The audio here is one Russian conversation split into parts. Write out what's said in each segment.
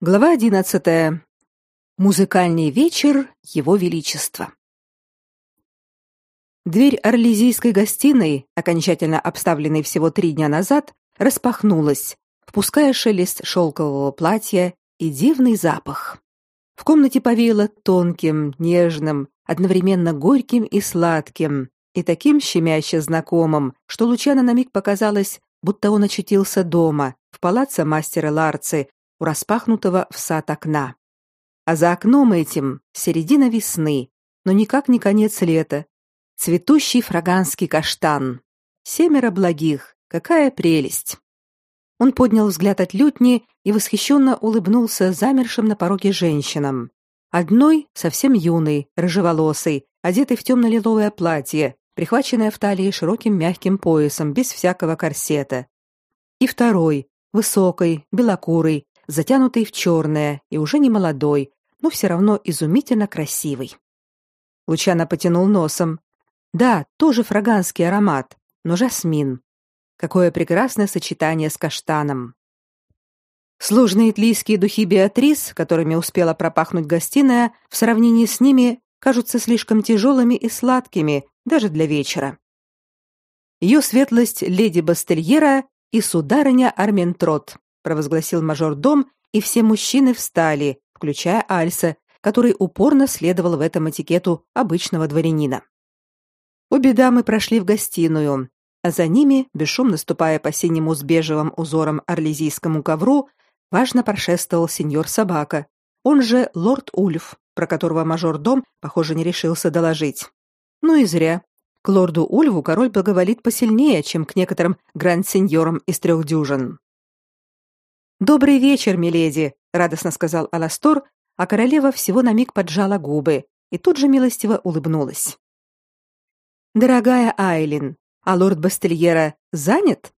Глава 11. Музыкальный вечер Его Величества. Дверь орлезийской гостиной, окончательно обставленной всего три дня назад, распахнулась, впуская шелест шелкового платья и дивный запах. В комнате повеяло тонким, нежным, одновременно горьким и сладким, и таким щемяще знакомым, что Лучано на миг показалось, будто он очутился дома, в палаце мастера Ларци, у распахнутого в сад окна. А за окном этим середина весны, но никак не конец лета. Цветущий фраганский каштан. Семеро благих, какая прелесть. Он поднял взгляд от лютни и восхищенно улыбнулся замершим на пороге женщинам. Одной, совсем юной, рыжеволосой, одетой в темно-лиловое платье, прихваченное в талии широким мягким поясом, без всякого корсета. И второй, высокой, белокурой, затянутый в черное и уже не молодой, но все равно изумительно красивый. Лучано потянул носом. Да, тоже фраганский аромат, но жасмин. Какое прекрасное сочетание с каштаном. Сложные итлийские духи Беатрис, которыми успела пропахнуть гостиная, в сравнении с ними кажутся слишком тяжелыми и сладкими даже для вечера. Ее светлость леди Бастельера и сударыня Арментрот, провозгласил мажордом, и все мужчины встали, включая Альса, который упорно следовал в этом этикету обычного дворянина. Обе дамы прошли в гостиную, а за ними, бесшумно ступая по синему с бежевым узором орлезийскому ковру, важно прошествовал сеньор Собака, он же лорд Ульф, про которого мажордом, похоже, не решился доложить. Ну и зря. К лорду Ульву король благоволит посильнее, чем к некоторым гранд-сеньорам из трех дюжин. Добрый вечер, миледи, радостно сказал Аластор, а королева всего на миг поджала губы и тут же милостиво улыбнулась. Дорогая Айлин, а лорд Бастельера занят?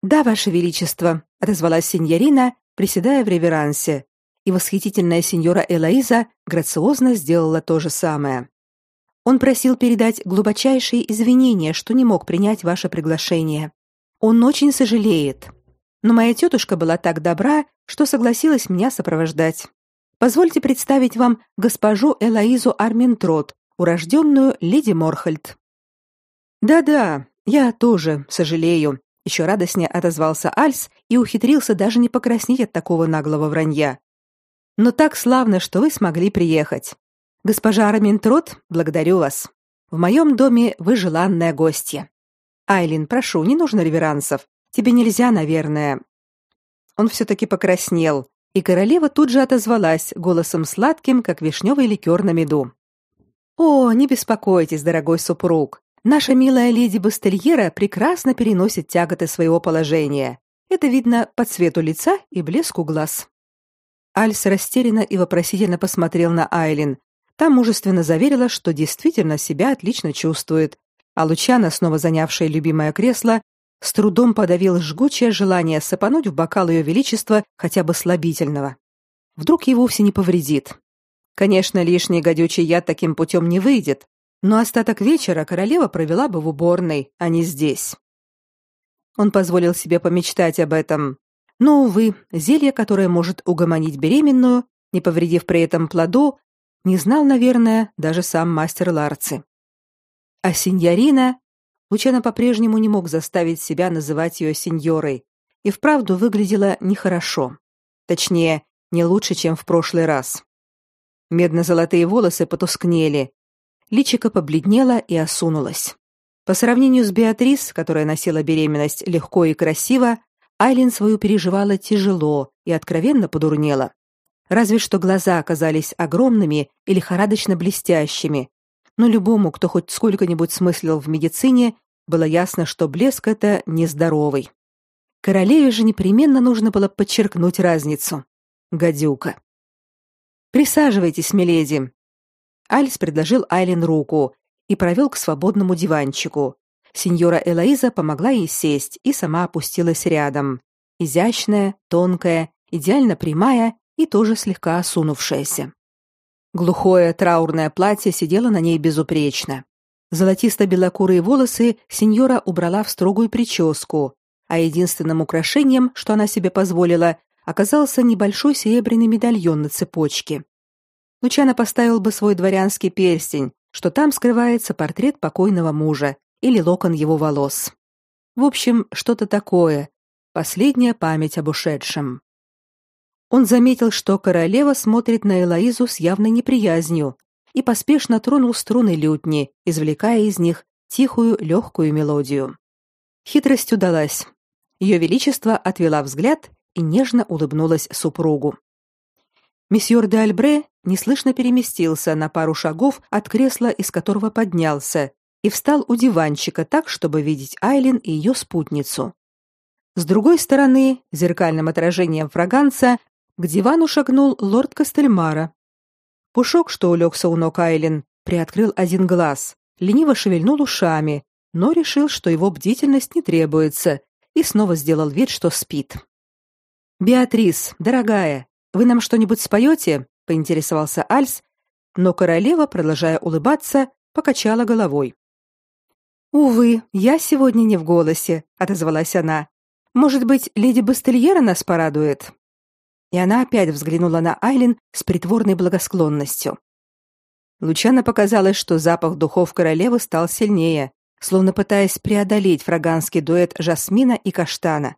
Да, ваше величество, отозвалась сеньорина, приседая в реверансе, и восхитительная сеньора Элоиза грациозно сделала то же самое. Он просил передать глубочайшие извинения, что не мог принять ваше приглашение. Он очень сожалеет но моя тетушка была так добра, что согласилась меня сопровождать. Позвольте представить вам госпожу Элоизу Арминтрот, урожденную леди Морхальд. Да-да, я тоже сожалею, еще радостнее отозвался Альс и ухитрился даже не покраснеть от такого наглого вранья. Но так славно, что вы смогли приехать. Госпожа Арминтрот, благодарю вас. В моем доме вы желанная гостья. Айлин, прошу, не нужно реверансов. Тебе нельзя, наверное. Он все таки покраснел, и королева тут же отозвалась голосом сладким, как вишневый ликер на меду. О, не беспокойтесь, дорогой супруг. Наша милая леди Бастельера прекрасно переносит тяготы своего положения. Это видно по цвету лица и блеску глаз. Альс растерянно и вопросительно посмотрел на Айлин. Та мужественно заверила, что действительно себя отлично чувствует, а Лучана, снова занявшая любимое кресло, с трудом подавил жгучее желание сыпануть в бокал ее величества хотя бы слабительного. Вдруг ей вовсе не повредит. Конечно, лишний гадючий яд таким путем не выйдет, но остаток вечера королева провела бы в уборной, а не здесь. Он позволил себе помечтать об этом. Но, увы, зелье, которое может угомонить беременную, не повредив при этом плоду, не знал, наверное, даже сам мастер Ларци. А синьорина Лучано по-прежнему не мог заставить себя называть ее сеньорой, и вправду выглядела нехорошо. Точнее, не лучше, чем в прошлый раз. Медно-золотые волосы потускнели, личико побледнело и осунулось. По сравнению с Беатрис, которая носила беременность легко и красиво, Айлин свою переживала тяжело и откровенно подурнела. Разве что глаза оказались огромными и лихорадочно блестящими, но любому, кто хоть сколько-нибудь смыслил в медицине, было ясно, что блеск это нездоровый. Королеве же непременно нужно было подчеркнуть разницу. Гадюка. Присаживайтесь, миледи. Альс предложил Айлин руку и провел к свободному диванчику. Сеньора Элоиза помогла ей сесть и сама опустилась рядом. Изящная, тонкая, идеально прямая и тоже слегка осунувшаяся. Глухое траурное платье сидело на ней безупречно. Золотисто-белокурые волосы сеньора убрала в строгую прическу, а единственным украшением, что она себе позволила, оказался небольшой серебряный медальон на цепочке. Лучано поставил бы свой дворянский перстень, что там скрывается портрет покойного мужа или локон его волос. В общем, что-то такое. Последняя память об ушедшем. Он заметил, что королева смотрит на Элоизу с явной неприязнью и поспешно тронул струны лютни, извлекая из них тихую легкую мелодию. Хитрость удалась. Ее величество отвела взгляд и нежно улыбнулась супругу. Месьеор де Альбре неслышно переместился на пару шагов от кресла, из которого поднялся, и встал у диванчика так, чтобы видеть Айлин и ее спутницу. С другой стороны, зеркальным отражением фраганца, к дивану шагнул лорд Кастельмара. Пушок, что улегся у ног Айлин, приоткрыл один глаз, лениво шевельнул ушами, но решил, что его бдительность не требуется, и снова сделал вид, что спит. «Беатрис, дорогая, вы нам что-нибудь споете?» — поинтересовался Альс, но королева, продолжая улыбаться, покачала головой. «Увы, я сегодня не в голосе», — отозвалась она. «Может быть, леди Бастельера нас порадует?» И она опять взглянула на Айлин с притворной благосклонностью. Лучано показалось, что запах духов королевы стал сильнее, словно пытаясь преодолеть фраганский дуэт жасмина и каштана.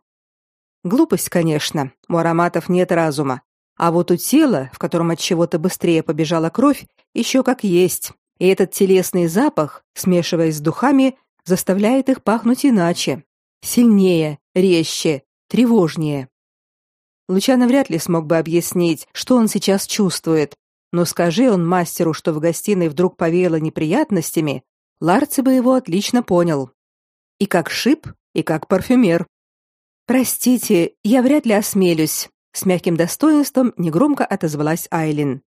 Глупость, конечно, у ароматов нет разума, а вот у тела, в котором от чего-то быстрее побежала кровь, еще как есть. И этот телесный запах, смешиваясь с духами, заставляет их пахнуть иначе, сильнее, резче, тревожнее. Лучано вряд ли смог бы объяснить, что он сейчас чувствует, но скажи он мастеру, что в гостиной вдруг повеяло неприятностями, Ларци бы его отлично понял. И как шип, и как парфюмер. Простите, я вряд ли осмелюсь, с мягким достоинством негромко отозвалась Айлин.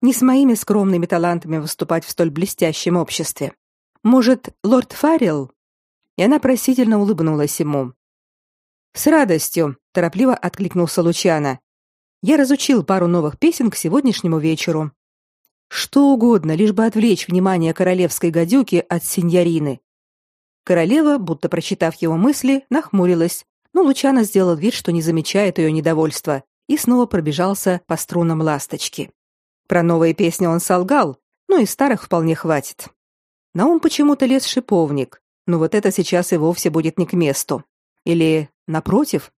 Не с моими скромными талантами выступать в столь блестящем обществе. Может, лорд Фаррелл? И она просительно улыбнулась ему. С радостью, торопливо откликнулся Лучано. Я разучил пару новых песен к сегодняшнему вечеру. Что угодно, лишь бы отвлечь внимание королевской гадюки от синьорины. Королева, будто прочитав его мысли, нахмурилась, но Лучано сделал вид, что не замечает ее недовольства, и снова пробежался по струнам ласточки. Про новые песни он солгал, но и старых вполне хватит. На ум почему-то лез шиповник, но вот это сейчас и вовсе будет не к месту. Или, напротив,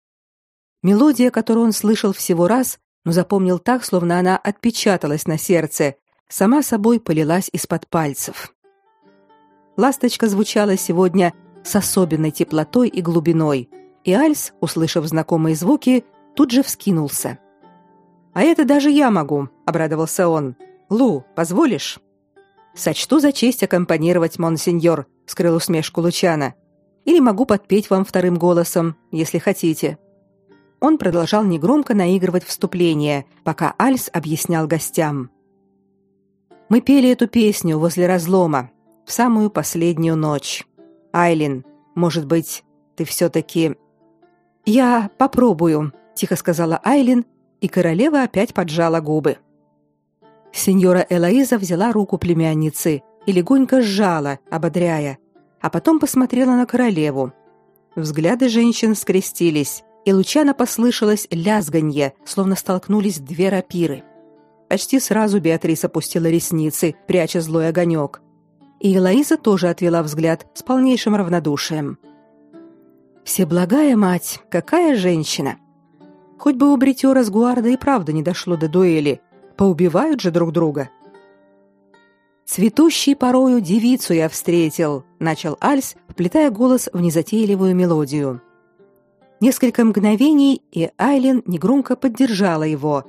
мелодия, которую он слышал всего раз, но запомнил так, словно она отпечаталась на сердце, сама собой полилась из-под пальцев. Ласточка звучала сегодня с особенной теплотой и глубиной, и Альс, услышав знакомые звуки, тут же вскинулся. «А это даже я могу», — обрадовался он. «Лу, позволишь?» «Сочту за честь аккомпанировать, монсеньор», — скрыл усмешку Лучана. «Или могу подпеть вам вторым голосом, если хотите». Он продолжал негромко наигрывать вступление, пока Альс объяснял гостям. Мы пели эту песню возле разлома в самую последнюю ночь. Айлин, может быть, ты все-таки... Я попробую, тихо сказала Айлин, и королева опять поджала губы. Сеньора Элоиза взяла руку племянницы и легонько сжала, ободряя, а потом посмотрела на королеву. Взгляды женщин скрестились, и Лучано послышалось лязганье, словно столкнулись две рапиры. Почти сразу Беатрис опустила ресницы, пряча злой огонек. И Элоиза тоже отвела взгляд с полнейшим равнодушием. Всеблагая мать, какая женщина! Хоть бы у бритера с Гуарда и правда не дошло до дуэли, поубивают же друг друга. Цветущей порою девицу я встретил, начал Альс, вплетая голос в незатейливую мелодию. Несколько мгновений, и Айлин негромко поддержала его,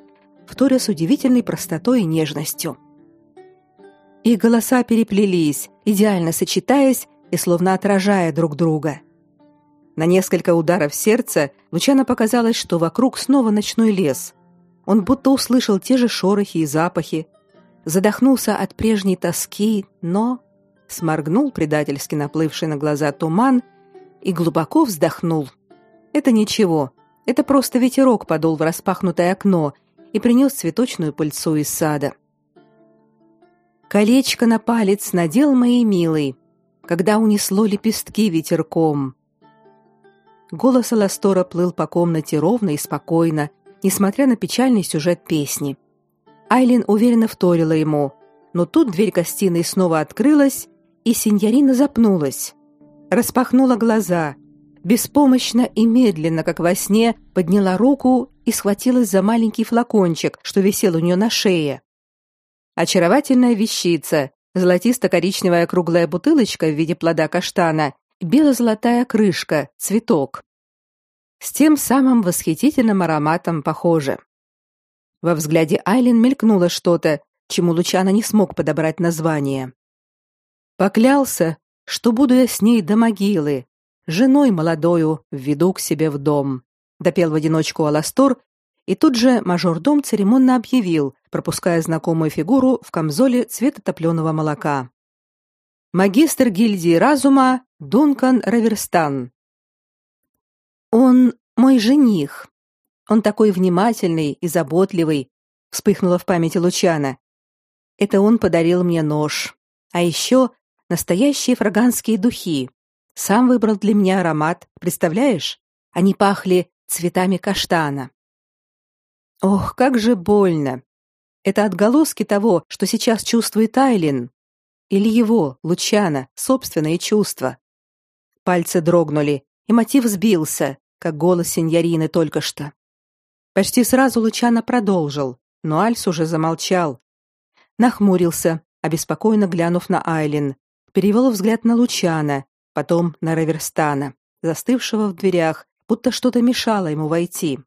вторя с удивительной простотой и нежностью. Их голоса переплелись, идеально сочетаясь и словно отражая друг друга. На несколько ударов сердца Лучано показалось, что вокруг снова ночной лес. Он будто услышал те же шорохи и запахи, задохнулся от прежней тоски, но сморгнул предательски наплывший на глаза туман и глубоко вздохнул. Это ничего, это просто ветерок подул в распахнутое окно и принес цветочную пыльцу из сада. Колечко на палец надел моей милый, когда унесло лепестки ветерком. Голос Аластора плыл по комнате ровно и спокойно, несмотря на печальный сюжет песни. Айлин уверенно вторила ему, но тут дверь гостиной снова открылась, и синьорина запнулась. Распахнула глаза, беспомощно и медленно, как во сне, подняла руку и схватилась за маленький флакончик, что висел у нее на шее. Очаровательная вещица, золотисто-коричневая круглая бутылочка в виде плода каштана, бело-золотая крышка, цветок. С тем самым восхитительным ароматом похоже. Во взгляде Айлин мелькнуло что-то, чему Лучано не смог подобрать название. Поклялся, что буду я с ней до могилы, женой молодою введу к себе в дом. Допел в одиночку Аластор, и тут же мажордом церемонно объявил, пропуская знакомую фигуру в камзоле цвета топленого молока. Магистр гильдии разума Дункан Раверстан. Он мой жених. Он такой внимательный и заботливый, вспыхнула в памяти Лучана. Это он подарил мне нож. А еще настоящие фраганские духи. Сам выбрал для меня аромат, представляешь? Они пахли цветами каштана. Ох, как же больно. Это отголоски того, что сейчас чувствует Айлин, или его, Лучана, собственные чувства. Пальцы дрогнули, и мотив сбился, как голос сеньорины только что. Почти сразу Лучана продолжил, но Альс уже замолчал. Нахмурился, обеспокоенно глянув на Айлин, перевел взгляд на Лучана, потом на Раверстана, застывшего в дверях, будто что-то мешало ему войти.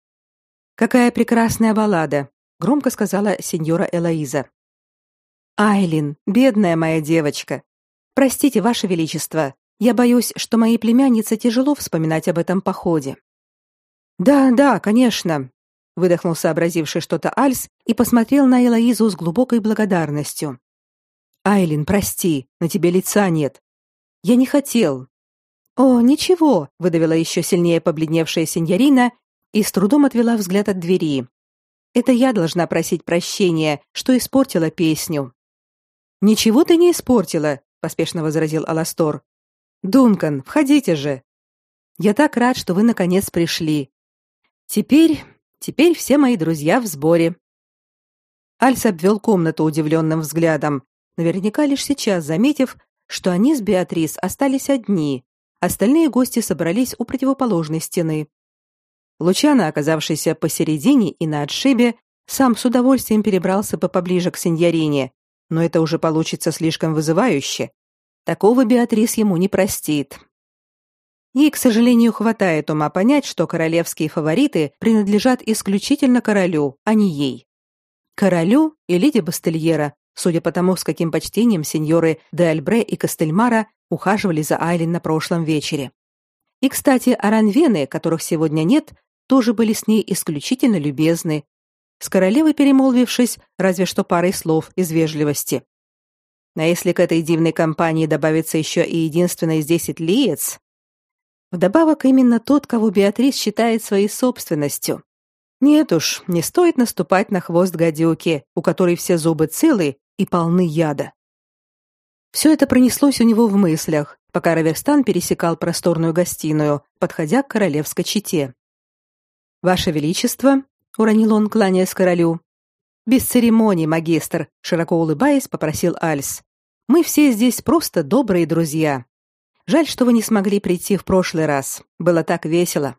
Какая прекрасная баллада, громко сказала сеньора Элоиза. Айлин, бедная моя девочка. Простите, ваше величество, я боюсь, что моей племяннице тяжело вспоминать об этом походе. Да, да, конечно, выдохнул сообразивший что-то Альс и посмотрел на Элоизу с глубокой благодарностью. Айлин, прости, на тебе лица нет. Я не хотел. О, ничего, выдавила еще сильнее побледневшая сеньорина и с трудом отвела взгляд от двери. Это я должна просить прощения, что испортила песню. Ничего ты не испортила, поспешно возразил Аластор. Дункан, входите же. Я так рад, что вы наконец пришли. Теперь, теперь все мои друзья в сборе. Альс обвел комнату удивленным взглядом, наверняка лишь сейчас заметив, что они с Беатрис остались одни, остальные гости собрались у противоположной стены. Лучано, оказавшийся посередине и на отшибе, сам с удовольствием перебрался по поближе к сеньорине, но это уже получится слишком вызывающе. Такого Беатрис ему не простит. Ей, к сожалению, хватает ума понять, что королевские фавориты принадлежат исключительно королю, а не ей. Королю и леди Бастельера судя по тому, с каким почтением сеньоры де Альбре и Кастельмара ухаживали за Айлин на прошлом вечере. И, кстати, аранвены, которых сегодня нет, тоже были с ней исключительно любезны, с королевой перемолвившись разве что парой слов из вежливости. А если к этой дивной компании добавится еще и единственный из десять лиец, вдобавок именно тот, кого Беатрис считает своей собственностью. Нет уж, не стоит наступать на хвост гадюки, у которой все зубы целы и полны яда. Все это пронеслось у него в мыслях, пока Раверстан пересекал просторную гостиную, подходя к королевской чете. Ваше величество, уронил он, кланяясь королю. Без церемоний, магистр, широко улыбаясь, попросил Альс. Мы все здесь просто добрые друзья. Жаль, что вы не смогли прийти в прошлый раз. Было так весело.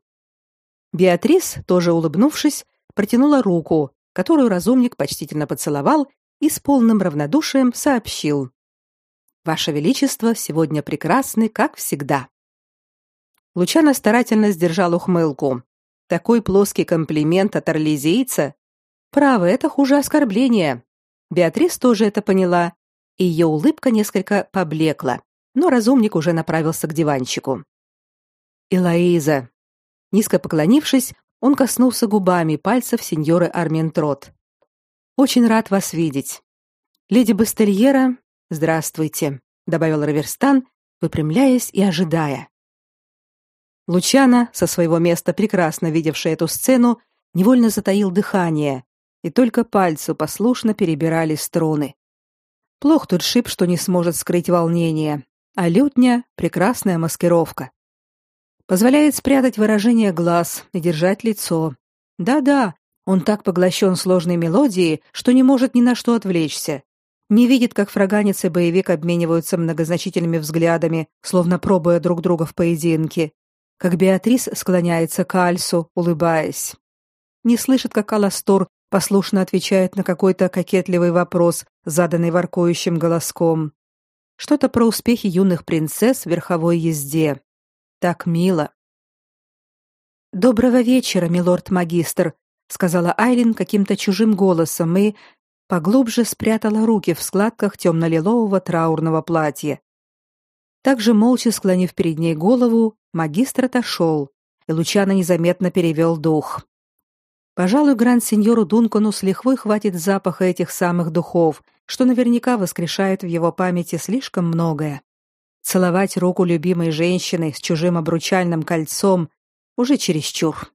Беатрис, тоже улыбнувшись, протянула руку, которую разумник почтительно поцеловал и с полным равнодушием сообщил: Ваше величество сегодня прекрасны, как всегда. Лучано старательно сдержал ухмылку. Такой плоский комплимент от орлезийца. Право, это хуже оскорбления. Беатрис тоже это поняла, и ее улыбка несколько поблекла, но разумник уже направился к диванчику. Элоиза. Низко поклонившись, он коснулся губами пальцев сеньоры Арментрот. Очень рад вас видеть. Леди Бастельера, здравствуйте, добавил Раверстан, выпрямляясь и ожидая. Лучана, со своего места прекрасно видевший эту сцену, невольно затаил дыхание, и только пальцы послушно перебирали струны. Плох тот шип, что не сможет скрыть волнение, а лютня прекрасная маскировка. Позволяет спрятать выражение глаз и держать лицо. Да-да, Он так поглощен сложной мелодией, что не может ни на что отвлечься. Не видит, как фраганец и боевик обмениваются многозначительными взглядами, словно пробуя друг друга в поединке. Как Беатрис склоняется к Альсу, улыбаясь. Не слышит, как Аластор послушно отвечает на какой-то кокетливый вопрос, заданный воркующим голоском. Что-то про успехи юных принцесс в верховой езде. Так мило. Доброго вечера, милорд-магистр, сказала Айлин каким-то чужим голосом и поглубже спрятала руки в складках темно-лилового траурного платья. Также молча склонив перед ней голову, магистр отошел, и Лучано незаметно перевел дух. Пожалуй, гранд-сеньору Дункану с лихвой хватит запаха этих самых духов, что наверняка воскрешает в его памяти слишком многое. Целовать руку любимой женщины с чужим обручальным кольцом уже чересчур.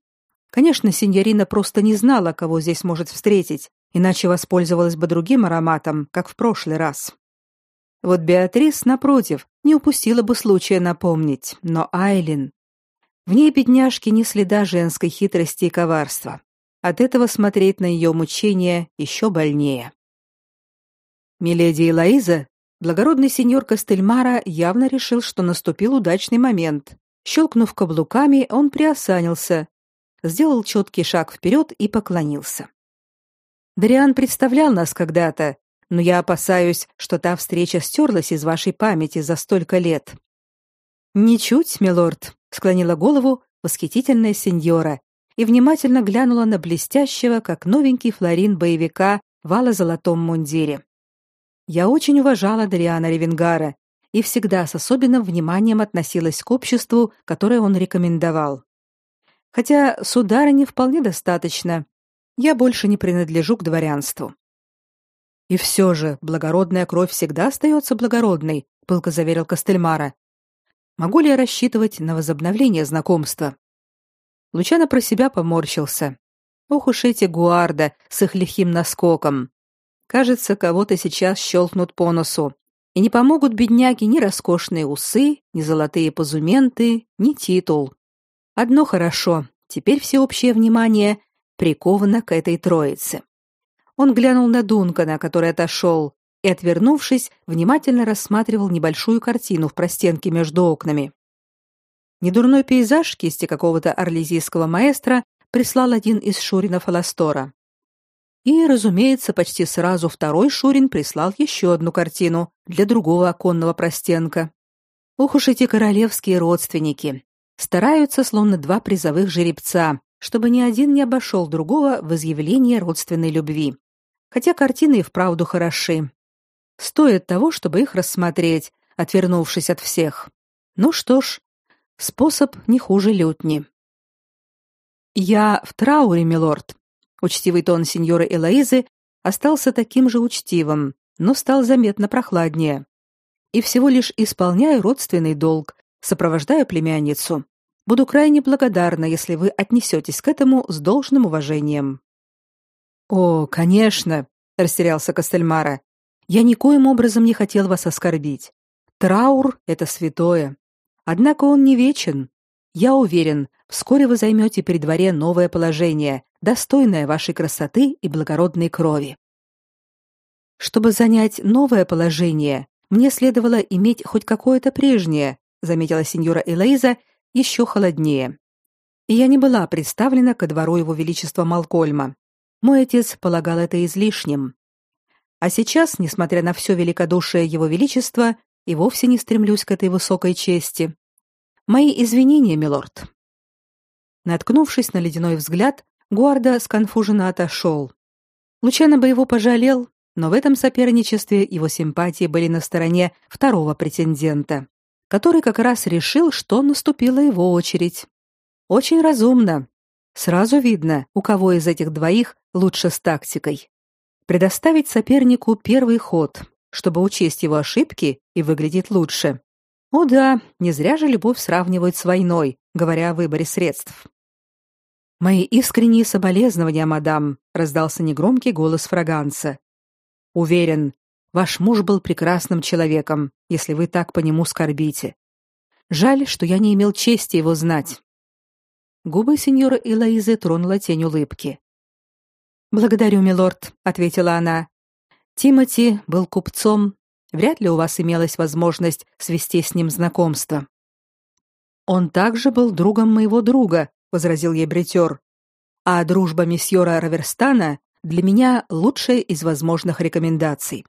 Конечно, сеньорина просто не знала, кого здесь может встретить, иначе воспользовалась бы другим ароматом, как в прошлый раз. Вот Беатрис, напротив, не упустила бы случая напомнить, но Айлин... В ней, бедняжки, не следа женской хитрости и коварства. От этого смотреть на ее мучения еще больнее. Миледи Элоиза, благородный сеньор Кастельмара явно решил, что наступил удачный момент. Щелкнув каблуками, он приосанился, сделал четкий шаг вперед и поклонился. Дариан представлял нас когда-то, но я опасаюсь, что та встреча стерлась из вашей памяти за столько лет. Ничуть, милорд, склонила голову восхитительная сеньора и внимательно глянула на блестящего, как новенький флорин боевика в ало-золотом мундире. Я очень уважала Дариана Ревенгара и всегда с особенным вниманием относилась к обществу, которое он рекомендовал. Хотя сударыне вполне достаточно. Я больше не принадлежу к дворянству. И все же благородная кровь всегда остается благородной, пылко заверил Костельмара. Могу ли я рассчитывать на возобновление знакомства? Лучано про себя поморщился. Ох уж эти гуарда с их лихим наскоком. Кажется, кого-то сейчас щелкнут по носу. И не помогут бедняге ни роскошные усы, ни золотые позументы, ни титул. Одно хорошо. Теперь всеобщее внимание приковано к этой троице. Он глянул на Дункана, который отошел, и, отвернувшись, внимательно рассматривал небольшую картину в простенке между окнами. Недурной пейзаж кисти какого-то орлезийского маэстро прислал один из шуринов Аластора. И, разумеется, почти сразу второй шурин прислал еще одну картину для другого оконного простенка. Ох уж эти королевские родственники. Стараются, словно два призовых жеребца, чтобы ни один не обошел другого в изъявлении родственной любви. Хотя картины и вправду хороши. Стоит того, чтобы их рассмотреть, отвернувшись от всех. Ну что ж, Способ не хуже лютни. Я в трауре, милорд. Учтивый тон сеньоры Элоизы остался таким же учтивым, но стал заметно прохладнее. И всего лишь исполняю родственный долг, сопровождаю племянницу. Буду крайне благодарна, если вы отнесетесь к этому с должным уважением. О, конечно, растерялся Костельмара. Я никоим образом не хотел вас оскорбить. Траур это святое. Однако он не вечен. Я уверен, вскоре вы займете при дворе новое положение, достойное вашей красоты и благородной крови. Чтобы занять новое положение, мне следовало иметь хоть какое-то прежнее, заметила сеньора Элейза еще холоднее. И я не была представлена ко двору его величества Малкольма. Мой отец полагал это излишним. А сейчас, несмотря на все великодушие его величества, и вовсе не стремлюсь к этой высокой чести. Мои извинения, милорд. Наткнувшись на ледяной взгляд, Гуарда сконфуженно отошел. Лучано бы его пожалел, но в этом соперничестве его симпатии были на стороне второго претендента, который как раз решил, что наступила его очередь. Очень разумно. Сразу видно, у кого из этих двоих лучше с тактикой. Предоставить сопернику первый ход, чтобы учесть его ошибки и выглядеть лучше. О да, не зря же любовь сравнивают с войной, говоря о выборе средств. Мои искренние соболезнования, мадам, раздался негромкий голос фраганца. Уверен, ваш муж был прекрасным человеком, если вы так по нему скорбите. Жаль, что я не имел чести его знать. Губы сеньора Элоизы тронула тень улыбки. Благодарю, милорд, ответила она. Тимати был купцом, вряд ли у вас имелась возможность свести с ним знакомство. Он также был другом моего друга, возразил ей бретер. А дружба месьеора Раверстана для меня лучшая из возможных рекомендаций.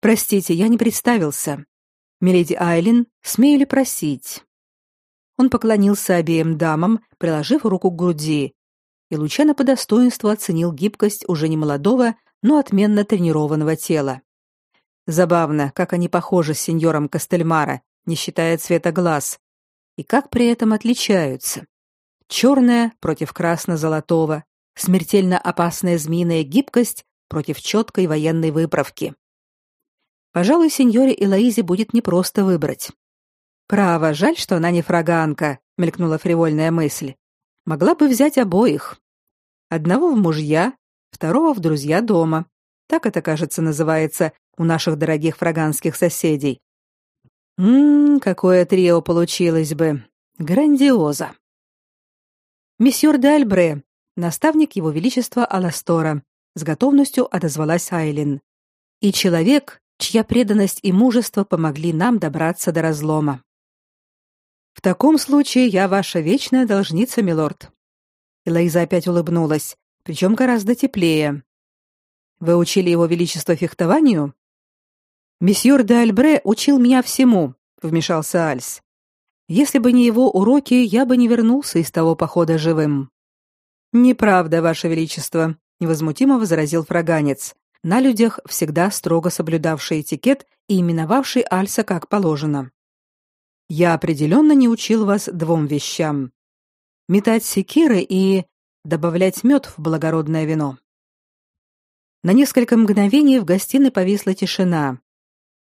Простите, я не представился. Миледи Айлин, смею ли просить? Он поклонился обеим дамам, приложив руку к груди, и Лучано по достоинству оценил гибкость уже не молодого, но отменно тренированного тела. Забавно, как они похожи с сеньором Кастельмара, не считая цвета глаз, и как при этом отличаются. Черное против красно-золотого, смертельно опасная змеиная гибкость против четкой военной выправки. Пожалуй, сеньоре Элоизе будет непросто выбрать. Право, жаль, что она не фраганка, мелькнула фривольная мысль. Могла бы взять обоих. Одного в мужья, второго в друзья дома. Так это, кажется, называется у наших дорогих фраганских соседей. Мм, какое трио получилось бы. Грандиоза. Месьеор де Альбре, наставник его величества Аластора, с готовностью отозвалась Айлин. И человек, чья преданность и мужество помогли нам добраться до разлома. В таком случае я ваша вечная должница, милорд. Элайза опять улыбнулась, причем гораздо теплее. Вы учили его величество фехтованию? Месьеор де Альбре учил меня всему, вмешался Альс. Если бы не его уроки, я бы не вернулся из того похода живым. Неправда, ваше величество, невозмутимо возразил фраганец, на людях всегда строго соблюдавший этикет и именовавший Альса как положено. Я определенно не учил вас двум вещам: метать секиры и добавлять мед в благородное вино. На несколько мгновений в гостиной повисла тишина.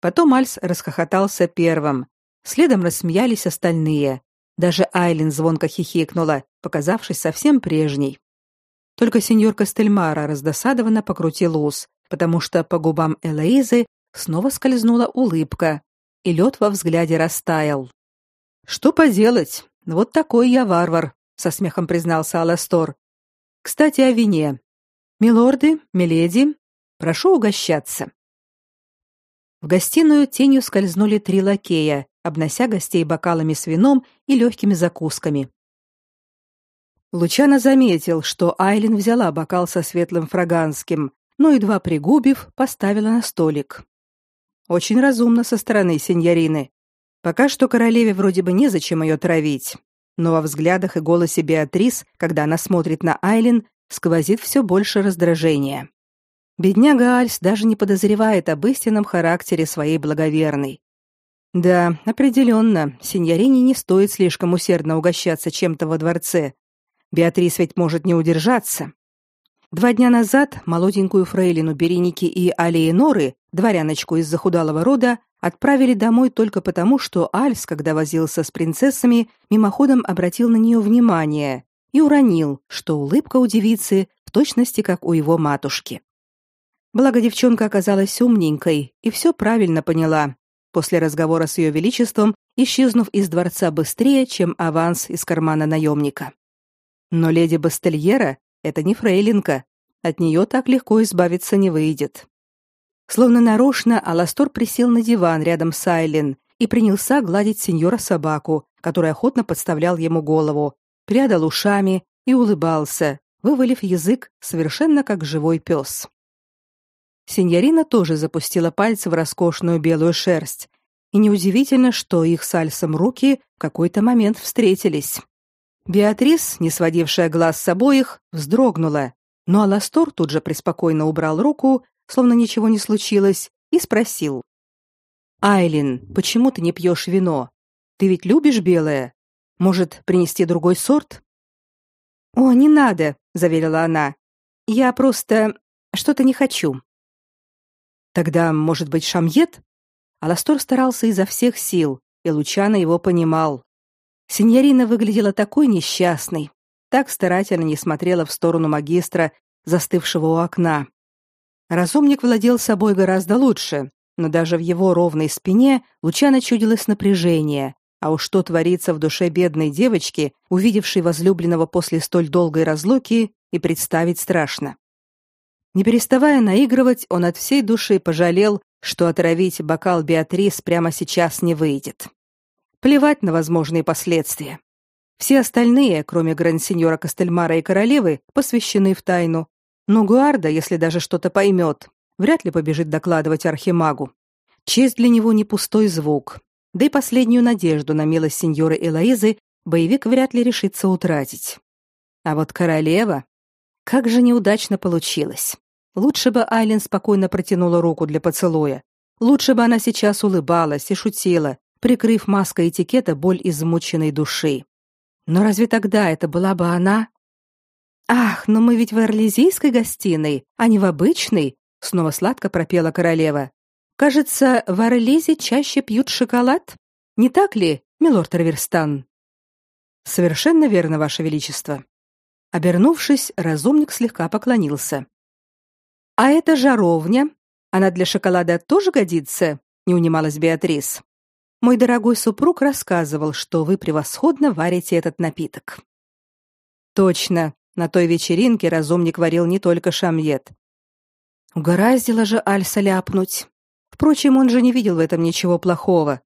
Потом Альс расхохотался первым, следом рассмеялись остальные. Даже Айлин звонко хихикнула, показавшись совсем прежней. Только сеньор Кастельмара раздосадованно покрутил ус, потому что по губам Элоизы снова скользнула улыбка, и лед во взгляде растаял. Что поделать? Вот такой я варвар, со смехом признался Аластор. Кстати, о вине. Милорды, миледи, прошу угощаться. В гостиную тенью скользнули три лакея, обнося гостей бокалами с вином и легкими закусками. Лучано заметил, что Айлин взяла бокал со светлым фраганским, но едва пригубив, поставила на столик. Очень разумно со стороны сеньорины. Пока что королеве вроде бы незачем ее травить, но во взглядах и голосе Беатрис, когда она смотрит на Айлин, сквозит все больше раздражения. Бедняга Альс даже не подозревает об истинном характере своей благоверной. Да, определенно, сеньорине не стоит слишком усердно угощаться чем-то во дворце. Беатрис ведь может не удержаться. Два дня назад молоденькую фрейлину Береники и Алиеноры, дворяночку из захудалого рода, отправили домой только потому, что Альс, когда возился с принцессами, мимоходом обратил на нее внимание и уронил, что улыбка у девицы в точности как у его матушки. Благо девчонка оказалась умненькой и все правильно поняла. После разговора с ее величеством, исчезнув из дворца быстрее, чем аванс из кармана наемника. Но леди Бастельера это не фрейлинка. От нее так легко избавиться не выйдет. Словно нарочно Аластор присел на диван рядом с Айлин и принялся гладить сеньора собаку, который охотно подставлял ему голову, прядал ушами и улыбался, вывалив язык совершенно как живой пес. Сеньорина тоже запустила пальцы в роскошную белую шерсть, и неудивительно, что их с Альсом руки в какой-то момент встретились. Беатрис, не сводившая глаз с обоих, вздрогнула, но Аластор тут же преспокойно убрал руку, словно ничего не случилось, и спросил: "Айлин, почему ты не пьешь вино? Ты ведь любишь белое? Может, принести другой сорт?" "О, не надо", заверила она. "Я просто что-то не хочу". "Тогда, может быть, шамьет?" Аластор старался изо всех сил, и Лучано его понимал. Синьорина выглядела такой несчастной, так старательно не смотрела в сторону магистра, застывшего у окна. Разумник владел собой гораздо лучше, но даже в его ровной спине Лучано чудилось напряжение, а уж что творится в душе бедной девочки, увидевшей возлюбленного после столь долгой разлуки, и представить страшно. Не переставая наигрывать, он от всей души пожалел, что отравить бокал Беатрис прямо сейчас не выйдет. Плевать на возможные последствия. Все остальные, кроме гранд-сеньора Костельмара и королевы, посвящены в тайну. Но Гуарда, если даже что-то поймет, вряд ли побежит докладывать архимагу. Честь для него не пустой звук. Да и последнюю надежду на милость сеньоры Элоизы боевик вряд ли решится утратить. А вот королева... Как же неудачно получилось. Лучше бы Айлин спокойно протянула руку для поцелуя. Лучше бы она сейчас улыбалась и шутила, прикрыв маской этикета боль измученной души. Но разве тогда это была бы она? Ах, но мы ведь в эрлизийской гостиной, а не в обычной, снова сладко пропела королева. Кажется, в Орлизе чаще пьют шоколад, не так ли, милорд Раверстан? Совершенно верно, ваше величество. Обернувшись, разумник слегка поклонился. А эта жаровня, она для шоколада тоже годится? не унималась Беатрис. Мой дорогой супруг рассказывал, что вы превосходно варите этот напиток. Точно, на той вечеринке разумник варил не только шамьет. Угораздило же Альса ляпнуть. Впрочем, он же не видел в этом ничего плохого.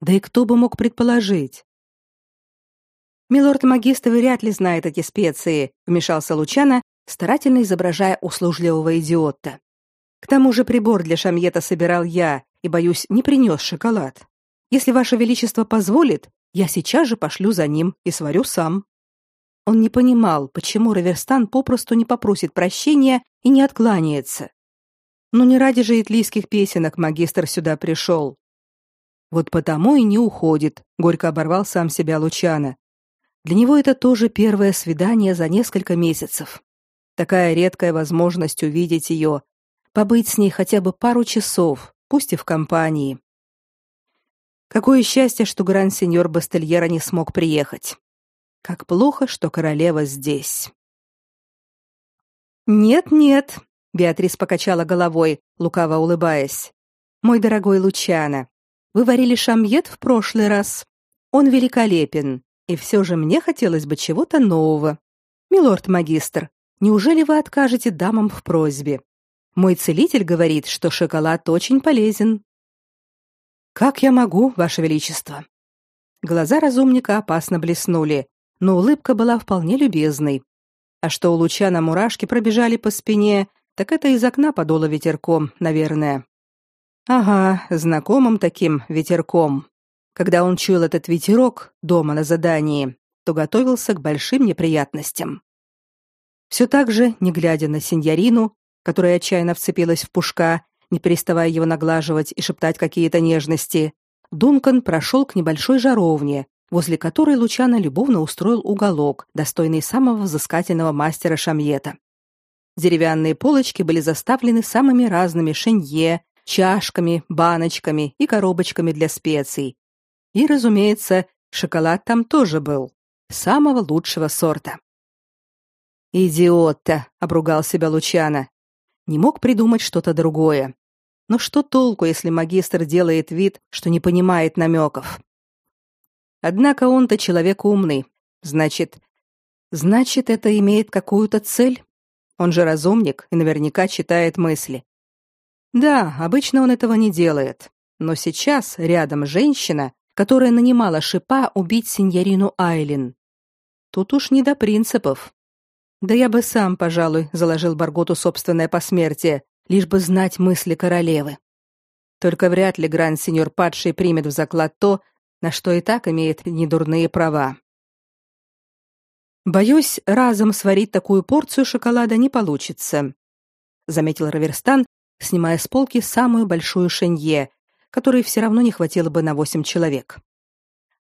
Да и кто бы мог предположить? Милорд-магистр вряд ли знает эти специи, вмешался Лучана, старательно изображая услужливого идиота. К тому же прибор для шамьета собирал я и, боюсь, не принес шоколад. Если ваше величество позволит, я сейчас же пошлю за ним и сварю сам. Он не понимал, почему Раверстан попросту не попросит прощения и не откланяется. Но не ради же итлийских песенок магистр сюда пришел. Вот потому и не уходит, горько оборвал сам себя Лучана. Для него это тоже первое свидание за несколько месяцев. Такая редкая возможность увидеть ее, побыть с ней хотя бы пару часов, пусть и в компании. Какое счастье, что гранд-сеньор Бастельера не смог приехать. Как плохо, что королева здесь. Нет-нет, Беатрис покачала головой, лукаво улыбаясь. Мой дорогой Лучано, вы варили шамьет в прошлый раз. Он великолепен, и все же мне хотелось бы чего-то нового. Милорд-магистр, неужели вы откажете дамам в просьбе? Мой целитель говорит, что шоколад очень полезен. Как я могу, ваше величество? Глаза разумника опасно блеснули, но улыбка была вполне любезной. А что у Лучана мурашки пробежали по спине, так это из окна подуло ветерком, наверное. Ага, знакомым таким ветерком. Когда он чуял этот ветерок дома на задании, то готовился к большим неприятностям. Все так же, не глядя на сеньорину, которая отчаянно вцепилась в пушка не переставая его наглаживать и шептать какие-то нежности, Дункан прошел к небольшой жаровне, возле которой Лучано любовно устроил уголок, достойный самого взыскательного мастера шамьета. Деревянные полочки были заставлены самыми разными шенье, чашками, баночками и коробочками для специй. И, разумеется, шоколад там тоже был, самого лучшего сорта. «Идиот-то!» — обругал себя Лучано. Не мог придумать что-то другое. Но что толку, если магистр делает вид, что не понимает намеков? Однако он-то человек умный. Значит, значит, это имеет какую-то цель. Он же разумник и наверняка читает мысли. Да, обычно он этого не делает. Но сейчас рядом женщина, которая нанимала шипа убить сеньорину Айлин. Тут уж не до принципов. Да я бы сам, пожалуй, заложил Барготу собственное посмертие, лишь бы знать мысли королевы. Только вряд ли гранд-сеньор падший примет в заклад то, на что и так имеет недурные права. Боюсь, разом сварить такую порцию шоколада не получится, заметил Раверстан, снимая с полки самую большую шенье, которой все равно не хватило бы на восемь человек.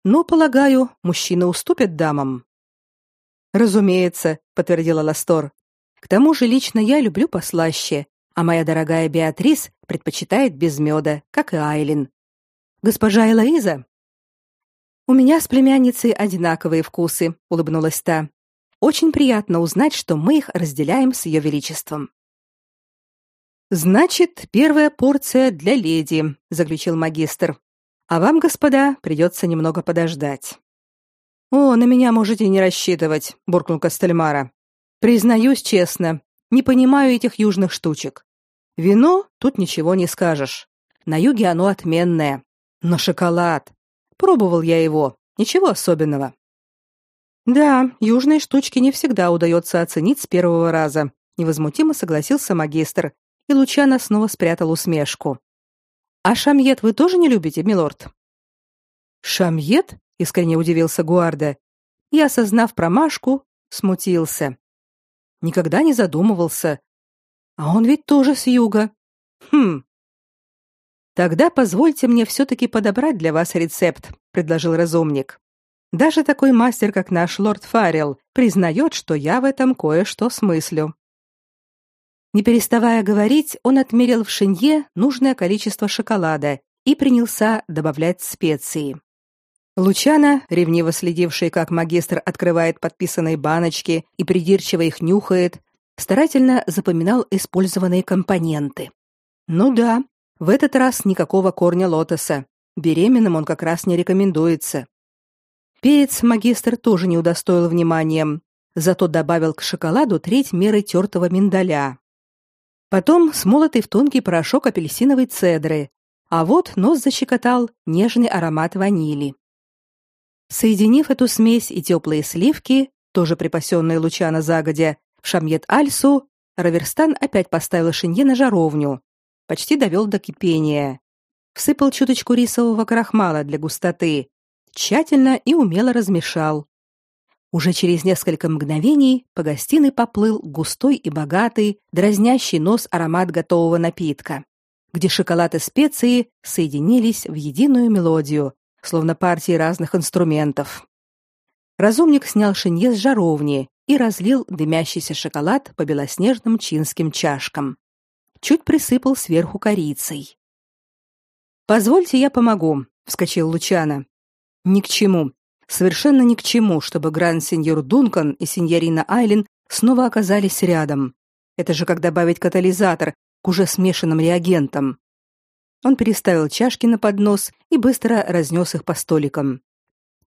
Но, полагаю, мужчины уступят дамам. Разумеется, подтвердила Ластор. К тому же лично я люблю послаще, а моя дорогая Беатрис предпочитает без меда, как и Айлин. Госпожа Элоиза? У меня с племянницей одинаковые вкусы, улыбнулась та. Очень приятно узнать, что мы их разделяем с ее величеством. Значит, первая порция для леди, заключил магистр. А вам, господа, придется немного подождать. О, на меня можете не рассчитывать, буркнул Костельмара. Признаюсь честно, Не понимаю этих южных штучек. Вино тут ничего не скажешь. На юге оно отменное. Но шоколад. Пробовал я его. Ничего особенного. Да, южные штучки не всегда удается оценить с первого раза, невозмутимо согласился магистр, и Лучано снова спрятал усмешку. А шамьет вы тоже не любите, милорд? Шамьет? искренне удивился Гуарда и, осознав промашку, смутился. Никогда не задумывался. А он ведь тоже с юга. Хм. Тогда позвольте мне все таки подобрать для вас рецепт, предложил разумник. Даже такой мастер, как наш лорд Фаррелл, признает, что я в этом кое-что смыслю. Не переставая говорить, он отмерил в шинье нужное количество шоколада и принялся добавлять специи. Лучана, ревниво следивший, как магистр открывает подписанные баночки и придирчиво их нюхает, старательно запоминал использованные компоненты. Ну да, в этот раз никакого корня лотоса. Беременным он как раз не рекомендуется. Перец магистр тоже не удостоил вниманием, зато добавил к шоколаду треть меры тертого миндаля. Потом смолотый в тонкий порошок апельсиновой цедры, а вот нос защекотал нежный аромат ванили. Соединив эту смесь и теплые сливки, тоже припасенные Лучано загодя, в шамьет-альсу, Раверстан опять поставил шинье на жаровню, почти довел до кипения. Всыпал чуточку рисового крахмала для густоты, тщательно и умело размешал. Уже через несколько мгновений по гостиной поплыл густой и богатый, дразнящий нос аромат готового напитка, где шоколад и специи соединились в единую мелодию, словно партии разных инструментов. Разумник снял шинье с жаровни и разлил дымящийся шоколад по белоснежным чинским чашкам. Чуть присыпал сверху корицей. «Позвольте, я помогу», — вскочил Лучано. Ни к чему, совершенно ни к чему, чтобы гранд-сеньор Дункан и сеньорина Айлин снова оказались рядом. Это же как добавить катализатор к уже смешанным реагентам. Он переставил чашки на поднос и быстро разнес их по столикам.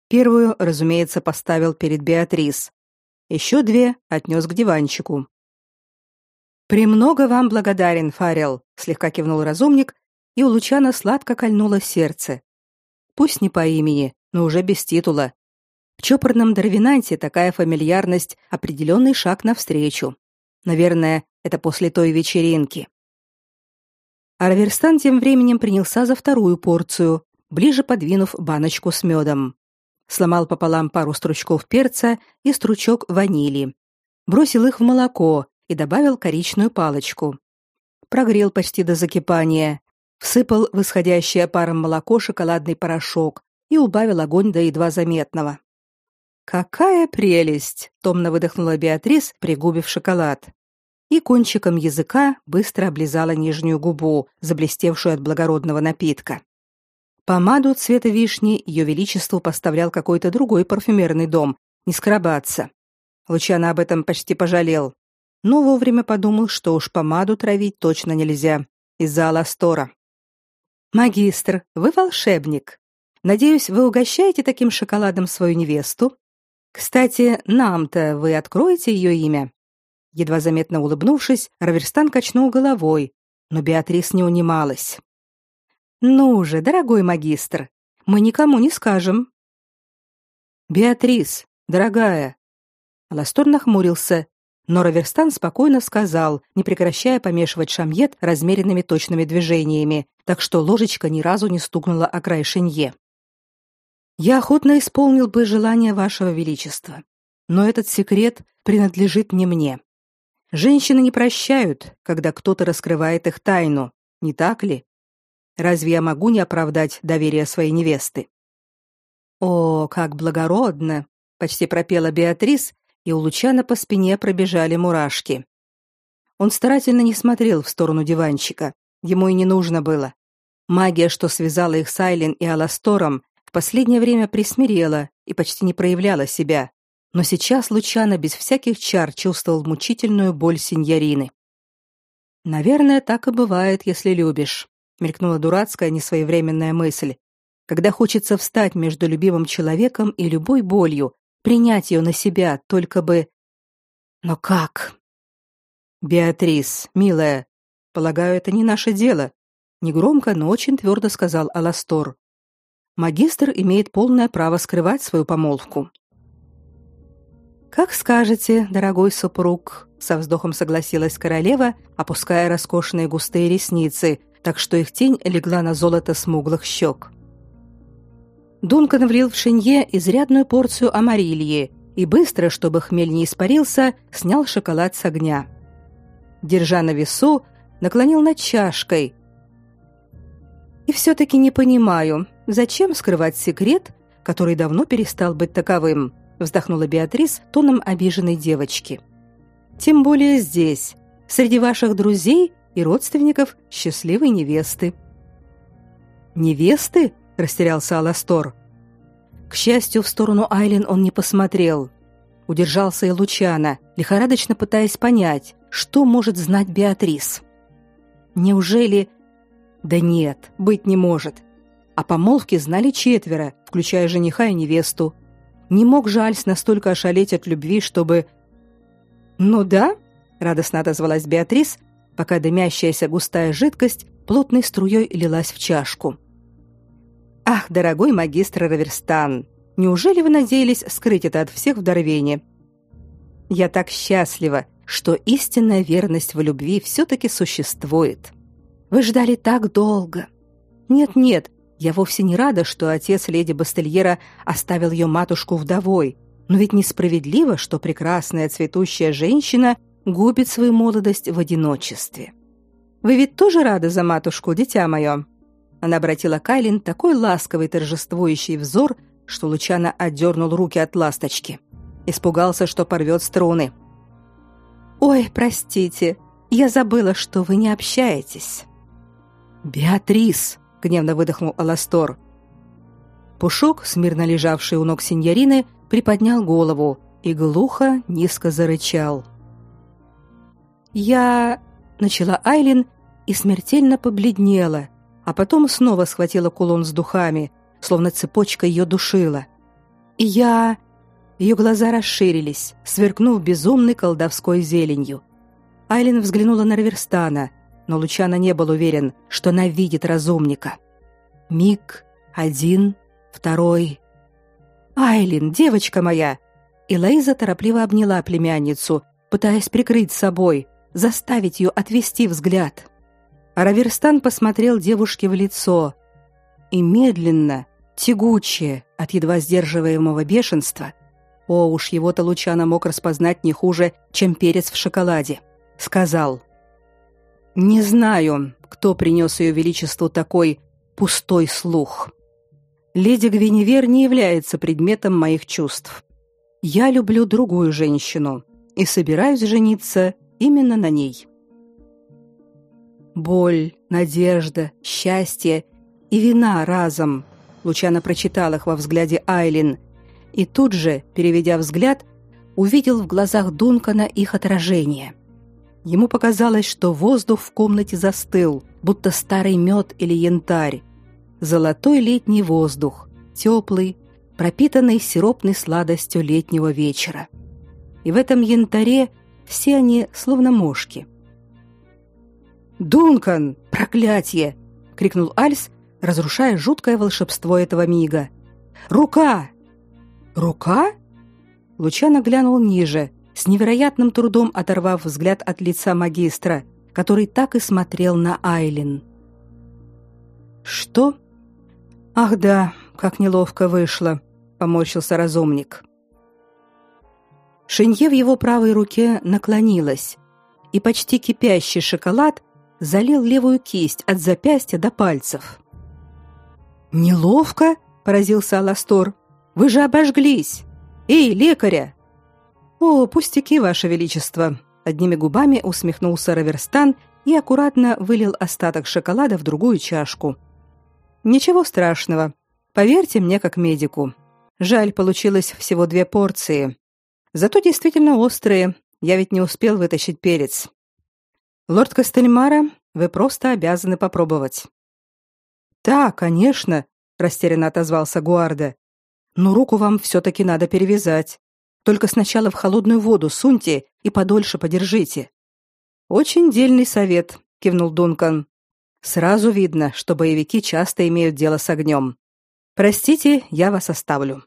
Первую, разумеется, поставил перед Беатрис. Еще две отнес к диванчику. «Премного вам благодарен, Фарел», — слегка кивнул разумник, и у Лучана сладко кольнуло сердце. Пусть не по имени, но уже без титула. В чопорном Дарвинанте такая фамильярность — определенный шаг навстречу. Наверное, это после той вечеринки. Арверстан тем временем принялся за вторую порцию, ближе подвинув баночку с медом. Сломал пополам пару стручков перца и стручок ванили. Бросил их в молоко и добавил коричную палочку. Прогрел почти до закипания, всыпал в исходящее паром молоко шоколадный порошок, и убавил огонь до едва заметного. Какая прелесть, томно выдохнула Беатрис, пригубив шоколад. И кончиком языка быстро облизала нижнюю губу, заблестевшую от благородного напитка. Помаду цвета вишни ее величеству поставлял какой-то другой парфюмерный дом, не скоробаться. Лучано об этом почти пожалел, но вовремя подумал, что уж помаду травить точно нельзя из-за аластора. Магистр, вы волшебник, Надеюсь, вы угощаете таким шоколадом свою невесту. Кстати, нам-то вы откроете ее имя. Едва заметно улыбнувшись, Раверстан качнул головой, но Беатрис не унималась. Ну же, дорогой магистр, мы никому не скажем. Беатрис, дорогая. Ластор нахмурился, но Раверстан спокойно сказал, не прекращая помешивать шамьет размеренными точными движениями, так что ложечка ни разу не стукнула о край шинье. Я охотно исполнил бы желание вашего величества, но этот секрет принадлежит не мне. Женщины не прощают, когда кто-то раскрывает их тайну, не так ли? Разве я могу не оправдать доверие своей невесты? О, как благородно, почти пропела Беатрис, и у Лучана по спине пробежали мурашки. Он старательно не смотрел в сторону диванчика. Ему и не нужно было. Магия, что связала их с Айлен и Аластором, в последнее время присмирела и почти не проявляла себя, но сейчас Лучано без всяких чар чувствовал мучительную боль синьорины. Наверное, так и бывает, если любишь, мелькнула дурацкая несвоевременная мысль. Когда хочется встать между любимым человеком и любой болью, принять ее на себя, только бы Но как? Беатрис, милая, полагаю, это не наше дело, негромко, но очень твердо сказал Аластор. Магистр имеет полное право скрывать свою помолвку. Как скажете, дорогой супруг, со вздохом согласилась королева, опуская роскошные густые ресницы, так что их тень легла на золото смуглых щек. Дункан влил в шинье изрядную порцию амарильи и быстро, чтобы хмель не испарился, снял шоколад с огня. Держа на весу, наклонил над чашкой. И все-таки не понимаю, зачем скрывать секрет, который давно перестал быть таковым, вздохнула Беатрис тоном обиженной девочки. Тем более здесь, среди ваших друзей и родственников счастливой невесты. Невесты? Растерялся Аластор. К счастью, в сторону Айлин он не посмотрел. Удержался и Лучана, лихорадочно пытаясь понять, что может знать Беатрис. Неужели Да нет, быть не может. О помолвке знали четверо, включая жениха и невесту. Не мог же Альс настолько ошалеть от любви, чтобы Ну да, радостно отозвалась Беатрис, пока дымящаяся густая жидкость плотной струей лилась в чашку. Ах, дорогой магистр Раверстан, неужели вы надеялись скрыть это от всех в Дарвене? Я так счастлива, что истинная верность в любви все таки существует. Вы ждали так долго. Нет-нет, я вовсе не рада, что отец леди Бастельера оставил ее матушку вдовой. Но ведь несправедливо, что прекрасная цветущая женщина губит свою молодость в одиночестве. Вы ведь тоже рады за матушку, дитя мое?» Она обратила Кайлин такой ласковый торжествующий взор, что Лучано отдернул руки от ласточки. Испугался, что порвет струны. «Ой, простите, я забыла, что вы не общаетесь». «Беатрис!» — гневно выдохнул Аластор. Пушок, смирно лежавший у ног сеньорины, приподнял голову и глухо, низко зарычал. «Я...» — начала Айлин и смертельно побледнела, а потом снова схватила кулон с духами, словно цепочка ее душила. И я... Ее глаза расширились, сверкнув безумной колдовской зеленью. Айлин взглянула на Раверстана, но Лучано не был уверен, что она видит разумника. Миг, один, второй. «Айлин, девочка моя!» И Лейза торопливо обняла племянницу, пытаясь прикрыть собой, заставить ее отвести взгляд. Раверстан посмотрел девушке в лицо и медленно, тягуче от едва сдерживаемого бешенства, о уж его-то Лучано мог распознать не хуже, чем перец в шоколаде, сказал: "Не знаю, кто принес ее величеству такой пустой слух. Леди Гвиневер не является предметом моих чувств. Я люблю другую женщину и собираюсь жениться именно на ней". Боль, надежда, счастье и вина разом. Лучано прочитал их во взгляде Айлин и тут же, переведя взгляд, увидел в глазах Дункана их отражение. Ему показалось, что воздух в комнате застыл, будто старый мед или янтарь. Золотой летний воздух, теплый, пропитанный сиропной сладостью летнего вечера. И в этом янтаре все они словно мошки – Дункан, проклятие! крикнул Альс, разрушая жуткое волшебство этого мига. Рука! Рука? Лучано глянул ниже, с невероятным трудом оторвав взгляд от лица магистра, который так и смотрел на Айлин. Что? Ах да, как неловко вышло, поморщился разумник. Шинье в его правой руке наклонилась, и почти кипящий шоколад залил левую кисть от запястья до пальцев. «Неловко?» – поразился Аластор. «Вы же обожглись! Эй, лекаря!» «О, пустяки, ваше величество!» – одними губами усмехнулся Раверстан и аккуратно вылил остаток шоколада в другую чашку. «Ничего страшного. Поверьте мне как медику. Жаль, получилось всего две порции. Зато действительно острые. Я ведь не успел вытащить перец. Лорд Костельмара, вы просто обязаны попробовать. Да, конечно, растерянно отозвался Гуарда. Но руку вам все таки надо перевязать. Только сначала в холодную воду суньте и подольше подержите. Очень дельный совет, кивнул Дункан. Сразу видно, что боевики часто имеют дело с огнем. Простите, я вас оставлю.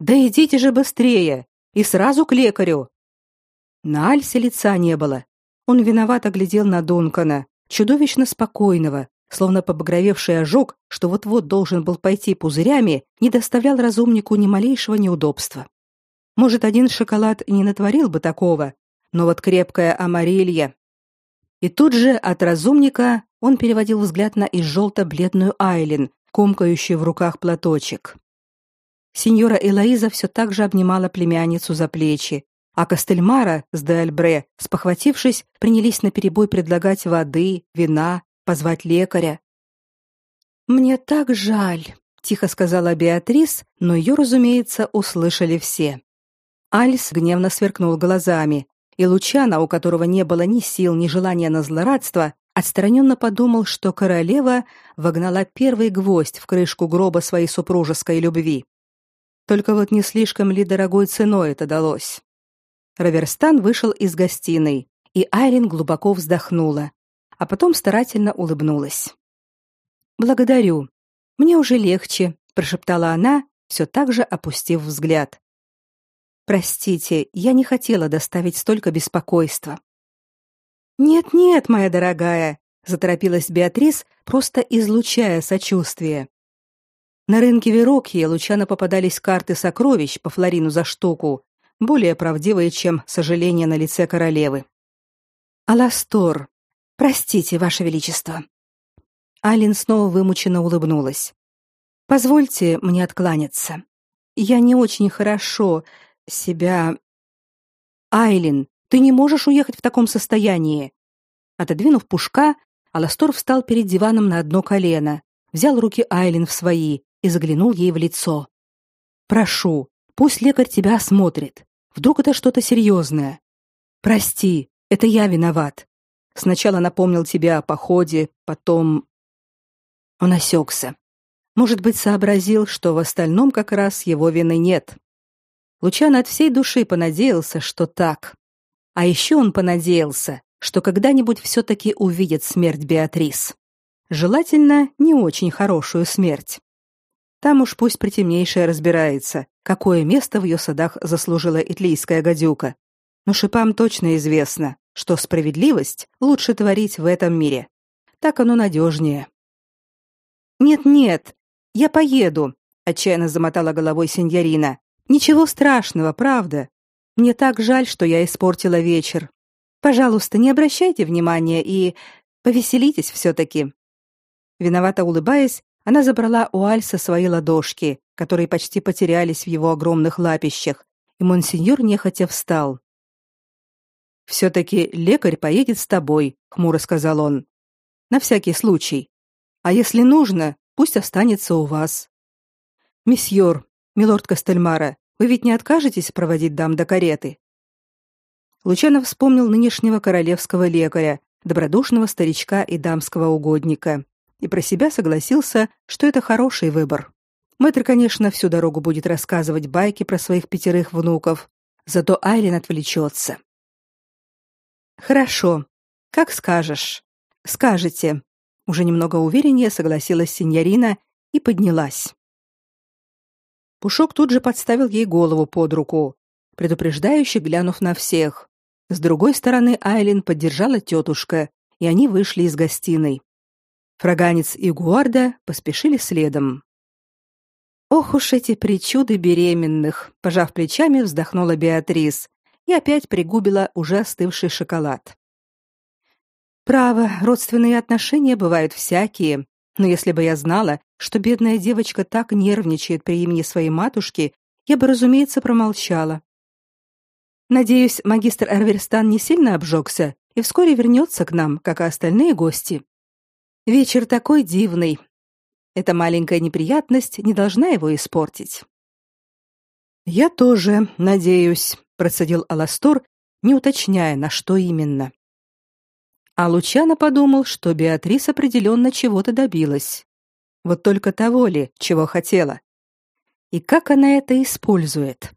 Да идите же быстрее и сразу к лекарю. На Альсе лица не было. Он виновато глядел на Дункана, чудовищно спокойного, словно побагровевший ожог, что вот-вот должен был пойти пузырями, не доставлял разумнику ни малейшего неудобства. Может, один шоколад не натворил бы такого, но вот крепкая амарилья. И тут же от разумника он переводил взгляд на изжелто-бледную Айлин, комкающую в руках платочек. Сеньора Элоиза все так же обнимала племянницу за плечи, а Костельмара с Д'Альбре, спохватившись, принялись наперебой предлагать воды, вина, позвать лекаря. «Мне так жаль», — тихо сказала Беатрис, но ее, разумеется, услышали все. Альс гневно сверкнул глазами, и Лучана, у которого не было ни сил, ни желания на злорадство, отстраненно подумал, что королева вогнала первый гвоздь в крышку гроба своей супружеской любви. Только вот не слишком ли дорогой ценой это далось. Раверстан вышел из гостиной, и Айрин глубоко вздохнула а потом старательно улыбнулась. Благодарю. Мне уже легче, прошептала она, все так же опустив взгляд. Простите, я не хотела доставить столько беспокойства. Нет-нет, моя дорогая, заторопилась Беатрис, просто излучая сочувствие. На рынке Верокье Лучано попадались карты сокровищ по флорину за штуку, более правдивые, чем сожаление на лице королевы. Аластор, Простите, ваше величество. Алин снова вымученно улыбнулась. Позвольте мне откланяться. Я не очень хорошо себя Айлин, ты не можешь уехать в таком состоянии. Отодвинув пушка, Аластор встал перед диваном на одно колено, взял руки Айлин в свои и заглянул ей в лицо. Прошу, пусть лекарь тебя осмотрит. Вдруг это что-то серьезное. Прости, это я виноват. Сначала напомнил тебе о походе, потом Он осекся. Может быть, сообразил, что в остальном как раз его вины нет. Лучан от всей души понадеялся, что так. А еще он понадеялся, что когда-нибудь все-таки увидит смерть Беатрис. Желательно, не очень хорошую смерть. Там уж пусть притемнейшая разбирается, какое место в ее садах заслужила итлийская гадюка. Но шипам точно известно, что справедливость лучше творить в этом мире. Так оно надежнее. Нет-нет, я поеду, отчаянно замотала головой сеньорина. Ничего страшного, правда. Мне так жаль, что я испортила вечер. Пожалуйста, не обращайте внимания и повеселитесь все таки Виновато улыбаясь, она забрала у Альса свои ладошки, которые почти потерялись в его огромных лапищах, и монсеньор нехотя встал. «Все-таки лекарь поедет с тобой», — хмуро сказал он. «На всякий случай. А если нужно, пусть останется у вас». «Месьеор, милорд Костельмара, вы ведь не откажетесь проводить дам до кареты?» Лучанов вспомнил нынешнего королевского лекаря, добродушного старичка и дамского угодника, и про себя согласился, что это хороший выбор. Мэтр, конечно, всю дорогу будет рассказывать байки про своих пятерых внуков, зато Айлин отвлечется. Хорошо. Как скажешь. Скажете. Уже немного увереннее согласилась синьорина и поднялась. Пушок тут же подставил ей голову под руку, предупреждающе глянув на всех. С другой стороны Айлин поддержала тетушка, и они вышли из гостиной. Фраганец и Гуарда поспешили следом. Ох уж эти причуды беременных, пожав плечами, вздохнула Беатрис, и опять пригубила уже остывший шоколад. Право, родственные отношения бывают всякие, но если бы я знала, что бедная девочка так нервничает при имени своей матушки, я бы, разумеется, промолчала. Надеюсь, магистр Эрверстан не сильно обжегся и вскоре вернется к нам, как и остальные гости. Вечер такой дивный. Эта маленькая неприятность не должна его испортить. Я тоже надеюсь, процедил Аластор, не уточняя, на что именно. А Лучано подумал, что Беатрис определенно чего-то добилась. Вот только того ли, чего хотела. И как она это использует?